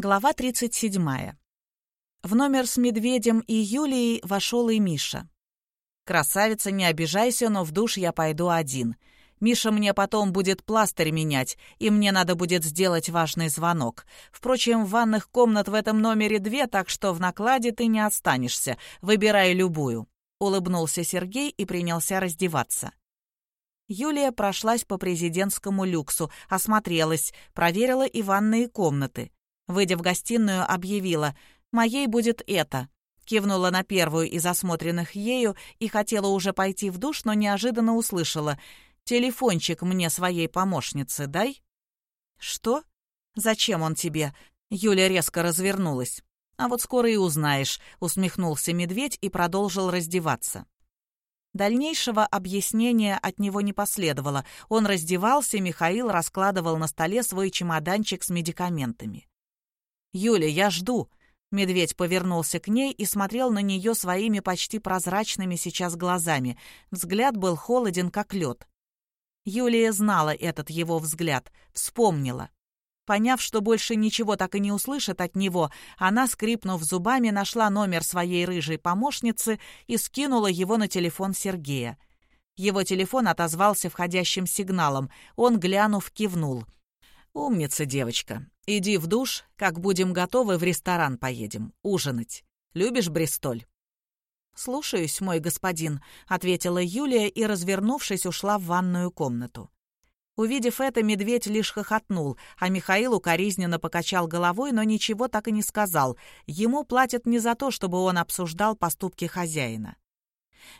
Глава 37. В номер с Медведем и Юлией вошел и Миша. «Красавица, не обижайся, но в душ я пойду один. Миша мне потом будет пластырь менять, и мне надо будет сделать важный звонок. Впрочем, ванных комнат в этом номере две, так что в накладе ты не останешься. Выбирай любую». Улыбнулся Сергей и принялся раздеваться. Юлия прошлась по президентскому люксу, осмотрелась, проверила и ванные комнаты. Выйдя в гостиную, объявила «Моей будет это». Кивнула на первую из осмотренных ею и хотела уже пойти в душ, но неожиданно услышала «Телефончик мне своей помощницы дай». «Что? Зачем он тебе?» Юля резко развернулась. «А вот скоро и узнаешь», — усмехнулся медведь и продолжил раздеваться. Дальнейшего объяснения от него не последовало. Он раздевался, Михаил раскладывал на столе свой чемоданчик с медикаментами. «Юля, я жду!» Медведь повернулся к ней и смотрел на нее своими почти прозрачными сейчас глазами. Взгляд был холоден, как лед. Юлия знала этот его взгляд, вспомнила. Поняв, что больше ничего так и не услышит от него, она, скрипнув зубами, нашла номер своей рыжей помощницы и скинула его на телефон Сергея. Его телефон отозвался входящим сигналом. Он, глянув, кивнул. «Умница, девочка. Иди в душ, как будем готовы, в ресторан поедем, ужинать. Любишь Бристоль?» «Слушаюсь, мой господин», — ответила Юлия и, развернувшись, ушла в ванную комнату. Увидев это, медведь лишь хохотнул, а Михаил укоризненно покачал головой, но ничего так и не сказал. Ему платят не за то, чтобы он обсуждал поступки хозяина.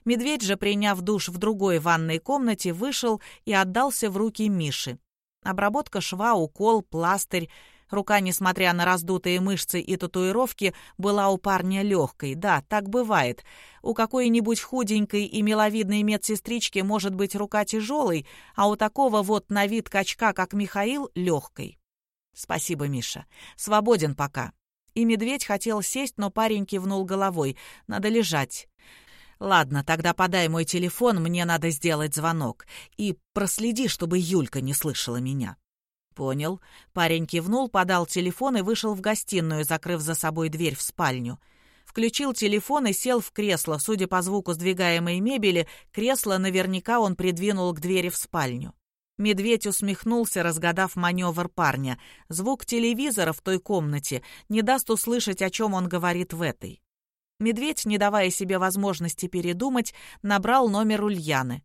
Медведь же, приняв душ в другой ванной комнате, вышел и отдался в руки Миши. Обработка шва, укол, пластырь — Рука, несмотря на раздутые мышцы и татуировки, была у парня легкой. Да, так бывает. У какой-нибудь худенькой и миловидной медсестрички может быть рука тяжелой, а у такого вот на вид качка, как Михаил, легкой. Спасибо, Миша. Свободен пока. И медведь хотел сесть, но парень кивнул головой. Надо лежать. «Ладно, тогда подай мой телефон, мне надо сделать звонок. И проследи, чтобы Юлька не слышала меня». «Понял». Парень кивнул, подал телефон и вышел в гостиную, закрыв за собой дверь в спальню. Включил телефон и сел в кресло. Судя по звуку сдвигаемой мебели, кресло наверняка он придвинул к двери в спальню. Медведь усмехнулся, разгадав маневр парня. Звук телевизора в той комнате не даст услышать, о чем он говорит в этой. Медведь, не давая себе возможности передумать, набрал номер Ульяны.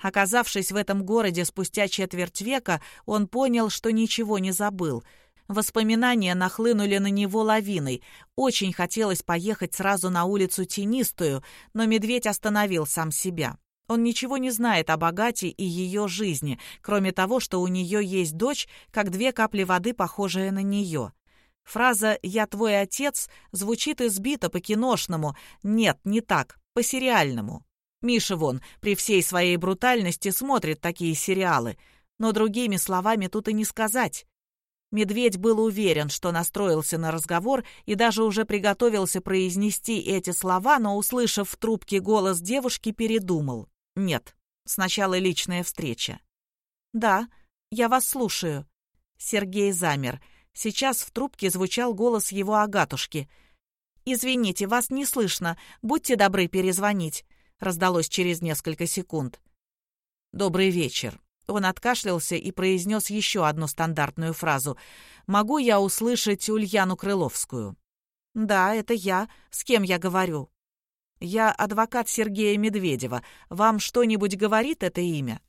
Оказавшись в этом городе спустя четверть века, он понял, что ничего не забыл. Воспоминания нахлынули на него лавиной. Очень хотелось поехать сразу на улицу Тенистую, но медведь остановил сам себя. Он ничего не знает о богате и ее жизни, кроме того, что у нее есть дочь, как две капли воды, похожая на нее. Фраза «я твой отец» звучит избито по-киношному. Нет, не так, по-сериальному. Миша вон при всей своей брутальности смотрит такие сериалы, но другими словами тут и не сказать. Медведь был уверен, что настроился на разговор и даже уже приготовился произнести эти слова, но, услышав в трубке голос девушки, передумал. «Нет, сначала личная встреча». «Да, я вас слушаю». Сергей замер. Сейчас в трубке звучал голос его Агатушки. «Извините, вас не слышно. Будьте добры перезвонить раздалось через несколько секунд. «Добрый вечер». Он откашлялся и произнес еще одну стандартную фразу. «Могу я услышать Ульяну Крыловскую?» «Да, это я. С кем я говорю?» «Я адвокат Сергея Медведева. Вам что-нибудь говорит это имя?»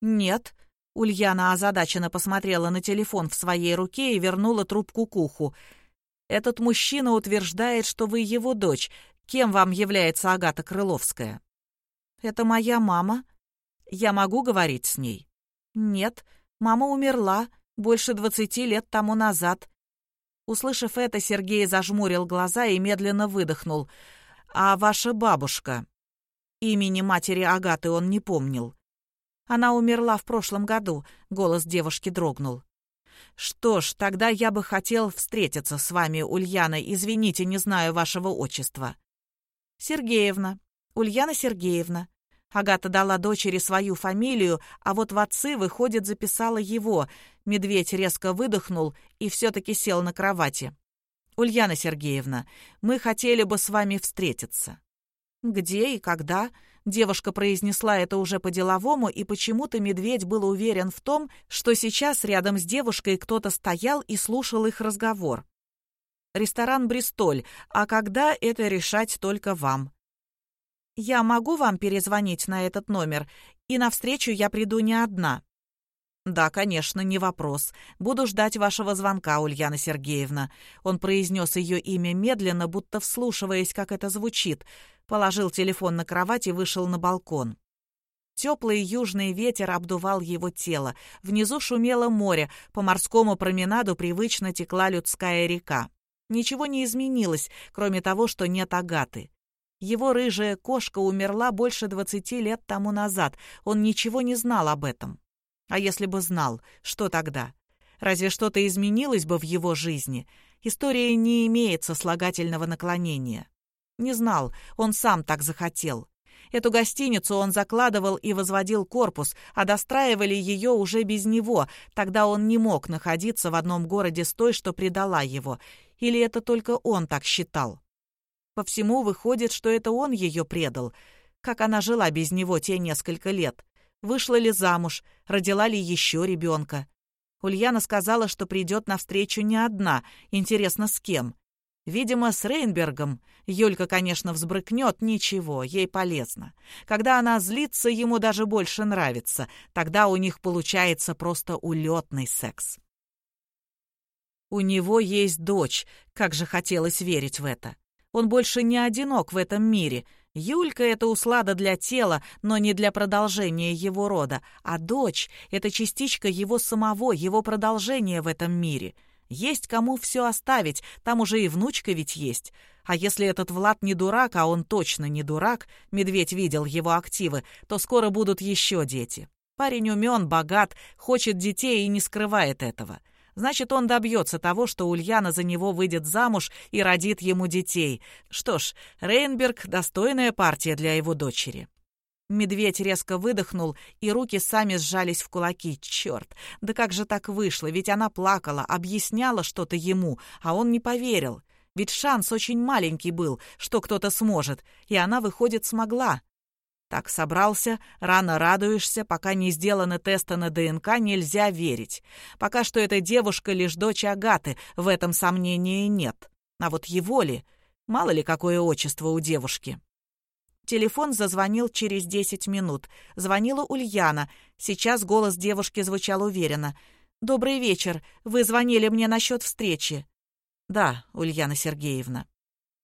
«Нет». Ульяна озадаченно посмотрела на телефон в своей руке и вернула трубку к уху. «Этот мужчина утверждает, что вы его дочь. Кем вам является Агата Крыловская? Это моя мама. Я могу говорить с ней? Нет, мама умерла больше двадцати лет тому назад. Услышав это, Сергей зажмурил глаза и медленно выдохнул. «А ваша бабушка?» Имени матери Агаты он не помнил. «Она умерла в прошлом году», — голос девушки дрогнул. «Что ж, тогда я бы хотел встретиться с вами, Ульяна. Извините, не знаю вашего отчества». «Сергеевна. Ульяна Сергеевна». Агата дала дочери свою фамилию, а вот в отцы, выходит, записала его. Медведь резко выдохнул и все-таки сел на кровати. «Ульяна Сергеевна, мы хотели бы с вами встретиться». «Где и когда?» Девушка произнесла это уже по-деловому, и почему-то медведь был уверен в том, что сейчас рядом с девушкой кто-то стоял и слушал их разговор. «Ресторан «Бристоль», а когда это решать только вам?» «Я могу вам перезвонить на этот номер, и навстречу я приду не одна». «Да, конечно, не вопрос. Буду ждать вашего звонка, Ульяна Сергеевна». Он произнес ее имя медленно, будто вслушиваясь, как это звучит – положил телефон на кровать и вышел на балкон. Теплый южный ветер обдувал его тело. Внизу шумело море, по морскому променаду привычно текла людская река. Ничего не изменилось, кроме того, что нет Агаты. Его рыжая кошка умерла больше двадцати лет тому назад. Он ничего не знал об этом. А если бы знал, что тогда? Разве что-то изменилось бы в его жизни? История не имеет сослагательного наклонения. Не знал, он сам так захотел. Эту гостиницу он закладывал и возводил корпус, а достраивали ее уже без него. Тогда он не мог находиться в одном городе с той, что предала его. Или это только он так считал? По всему выходит, что это он ее предал. Как она жила без него те несколько лет? Вышла ли замуж? Родила ли еще ребенка? Ульяна сказала, что придет навстречу не одна. Интересно, с кем? Видимо, с Рейнбергом. Юлька, конечно, взбрыкнет, ничего, ей полезно. Когда она злится, ему даже больше нравится. Тогда у них получается просто улетный секс. У него есть дочь, как же хотелось верить в это. Он больше не одинок в этом мире. Юлька — это услада для тела, но не для продолжения его рода, а дочь — это частичка его самого, его продолжения в этом мире — есть кому все оставить, там уже и внучка ведь есть. А если этот Влад не дурак, а он точно не дурак, Медведь видел его активы, то скоро будут еще дети. Парень умен, богат, хочет детей и не скрывает этого. Значит, он добьется того, что Ульяна за него выйдет замуж и родит ему детей. Что ж, Рейнберг — достойная партия для его дочери. Медведь резко выдохнул, и руки сами сжались в кулаки. Черт, да как же так вышло? Ведь она плакала, объясняла что-то ему, а он не поверил. Ведь шанс очень маленький был, что кто-то сможет, и она, выходит, смогла. Так собрался, рано радуешься, пока не сделаны тесты на ДНК, нельзя верить. Пока что эта девушка лишь дочь Агаты, в этом сомнения нет. А вот его ли? Мало ли какое отчество у девушки. Телефон зазвонил через 10 минут. Звонила Ульяна. Сейчас голос девушки звучал уверенно. «Добрый вечер. Вы звонили мне насчет встречи». «Да, Ульяна Сергеевна».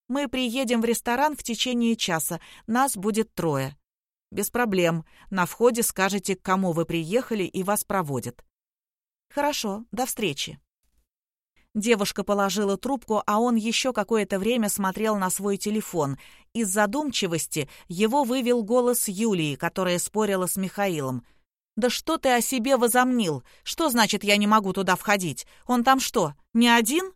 «Мы приедем в ресторан в течение часа. Нас будет трое». «Без проблем. На входе скажете, к кому вы приехали, и вас проводят». «Хорошо. До встречи». Девушка положила трубку, а он еще какое-то время смотрел на свой телефон. Из задумчивости его вывел голос Юлии, которая спорила с Михаилом. «Да что ты о себе возомнил? Что значит, я не могу туда входить? Он там что, не один?»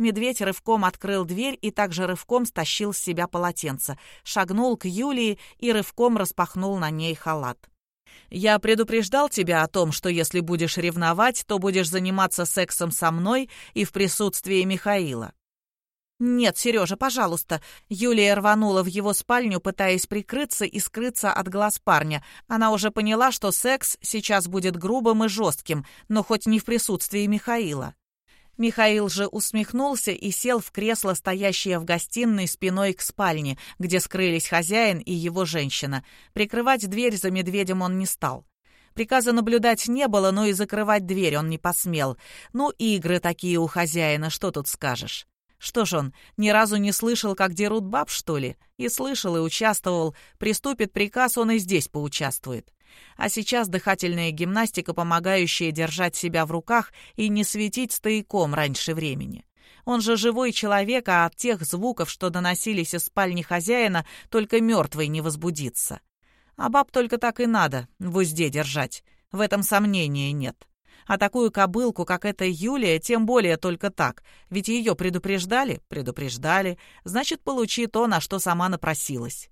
Медведь рывком открыл дверь и также рывком стащил с себя полотенце, шагнул к Юлии и рывком распахнул на ней халат. Я предупреждал тебя о том, что если будешь ревновать, то будешь заниматься сексом со мной и в присутствии Михаила». «Нет, Сережа, пожалуйста». Юлия рванула в его спальню, пытаясь прикрыться и скрыться от глаз парня. Она уже поняла, что секс сейчас будет грубым и жестким, но хоть не в присутствии Михаила. Михаил же усмехнулся и сел в кресло, стоящее в гостиной спиной к спальне, где скрылись хозяин и его женщина. Прикрывать дверь за медведем он не стал. Приказа наблюдать не было, но и закрывать дверь он не посмел. Ну, игры такие у хозяина, что тут скажешь? Что ж он, ни разу не слышал, как дерут баб, что ли? И слышал, и участвовал. Приступит приказ, он и здесь поучаствует. А сейчас дыхательная гимнастика, помогающая держать себя в руках и не светить стояком раньше времени. Он же живой человек, а от тех звуков, что доносились из спальни хозяина, только мертвый не возбудится. А баб только так и надо в узде держать. В этом сомнения нет. А такую кобылку, как эта Юлия, тем более только так. Ведь ее предупреждали? Предупреждали. Значит, получи то, на что сама напросилась.